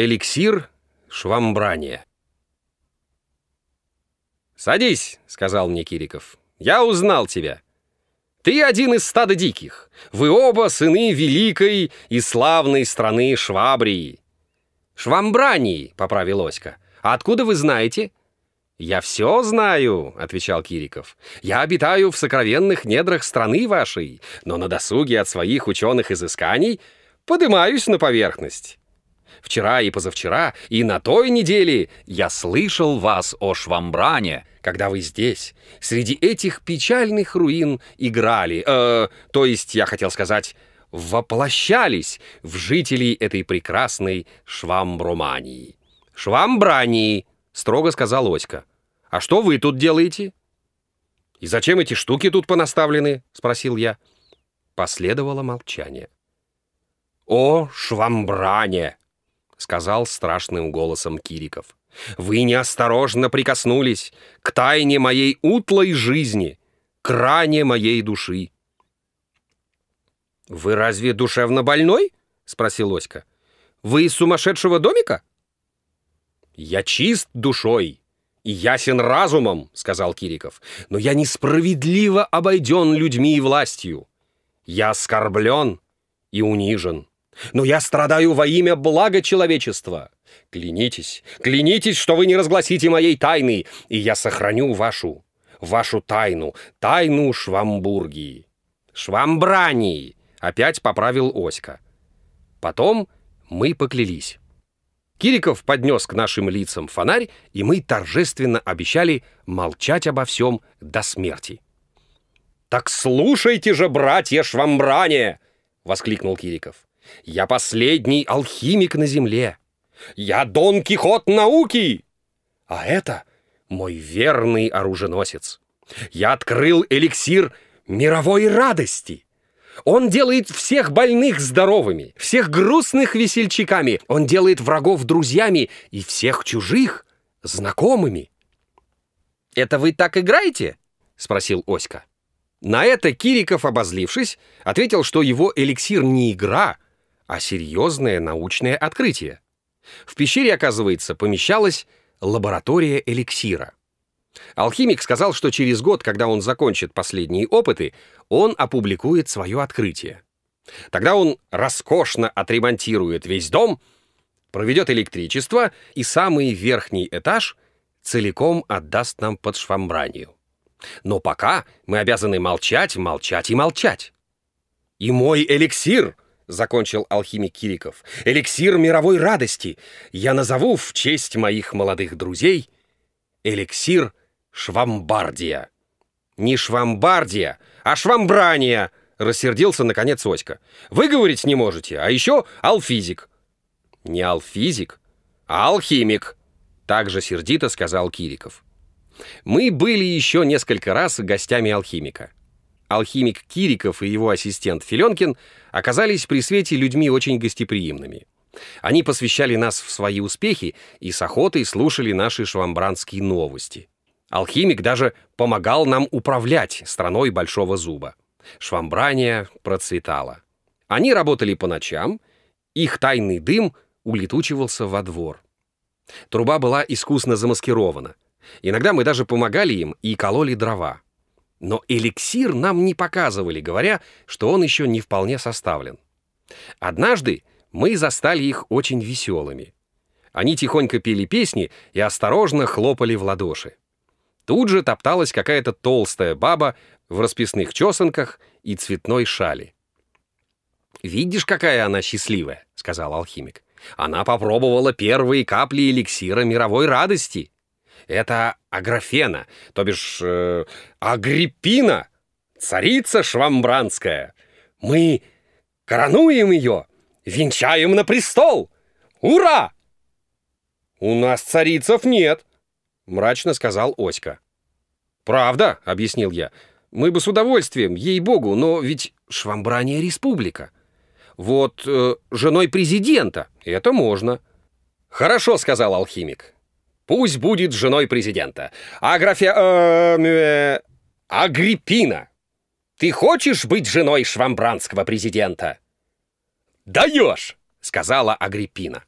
Эликсир швамбрания. «Садись», — сказал мне Кириков. «Я узнал тебя. Ты один из стада диких. Вы оба сыны великой и славной страны Швабрии». «Швамбрании», — поправил Оська. «А откуда вы знаете?» «Я все знаю», — отвечал Кириков. «Я обитаю в сокровенных недрах страны вашей, но на досуге от своих ученых изысканий подымаюсь на поверхность. Вчера и позавчера, и на той неделе я слышал вас о Швамбране, когда вы здесь, среди этих печальных руин играли, э, то есть, я хотел сказать, воплощались в жителей этой прекрасной Швамбромании. «Швамбрании», — строго сказал Оська. «А что вы тут делаете?» «И зачем эти штуки тут понаставлены?» — спросил я. Последовало молчание. «О, Швамбране!» — сказал страшным голосом Кириков. «Вы неосторожно прикоснулись к тайне моей утлой жизни, к ране моей души». «Вы разве душевно больной?» — спросил Оська. «Вы из сумасшедшего домика?» «Я чист душой и ясен разумом», — сказал Кириков. «Но я несправедливо обойден людьми и властью. Я оскорблен и унижен. Но я страдаю во имя блага человечества. Клянитесь, клянитесь, что вы не разгласите моей тайны, и я сохраню вашу, вашу тайну, тайну Швамбургии. Швамбрании, опять поправил Оська. Потом мы поклялись. Кириков поднес к нашим лицам фонарь, и мы торжественно обещали молчать обо всем до смерти. «Так слушайте же, братья Швамбране!» — воскликнул Кириков. Я последний алхимик на земле. Я Дон Кихот науки. А это мой верный оруженосец. Я открыл эликсир мировой радости. Он делает всех больных здоровыми, всех грустных весельчаками. Он делает врагов друзьями и всех чужих знакомыми. «Это вы так играете?» — спросил Оська. На это Кириков, обозлившись, ответил, что его эликсир не игра — а серьезное научное открытие. В пещере, оказывается, помещалась лаборатория эликсира. Алхимик сказал, что через год, когда он закончит последние опыты, он опубликует свое открытие. Тогда он роскошно отремонтирует весь дом, проведет электричество и самый верхний этаж целиком отдаст нам под швамбранию. Но пока мы обязаны молчать, молчать и молчать. И мой эликсир — закончил алхимик Кириков. «Эликсир мировой радости! Я назову в честь моих молодых друзей эликсир Швамбардия». «Не Швамбардия, а Швамбрания!» — рассердился, наконец, Оська. «Вы говорить не можете, а еще алфизик». «Не алфизик, а алхимик», — также сердито сказал Кириков. Мы были еще несколько раз гостями алхимика алхимик Кириков и его ассистент Филенкин оказались при свете людьми очень гостеприимными. Они посвящали нас в свои успехи и с охотой слушали наши швамбранские новости. Алхимик даже помогал нам управлять страной Большого Зуба. Швамбрания процветала. Они работали по ночам, их тайный дым улетучивался во двор. Труба была искусно замаскирована. Иногда мы даже помогали им и кололи дрова. Но эликсир нам не показывали, говоря, что он еще не вполне составлен. Однажды мы застали их очень веселыми. Они тихонько пели песни и осторожно хлопали в ладоши. Тут же топталась какая-то толстая баба в расписных чесанках и цветной шали. «Видишь, какая она счастливая», — сказал алхимик. «Она попробовала первые капли эликсира мировой радости». Это Аграфена, то бишь э, Агриппина, царица швамбранская. Мы коронуем ее, венчаем на престол. Ура! У нас царицев нет, мрачно сказал Оська. Правда, объяснил я. Мы бы с удовольствием, ей-богу, но ведь Швамбрания республика. Вот э, женой президента это можно. Хорошо, сказал алхимик. Пусть будет женой президента. Аграфия... Э, э, Агриппина. Ты хочешь быть женой швамбранского президента? «Даешь!» — сказала Агриппина.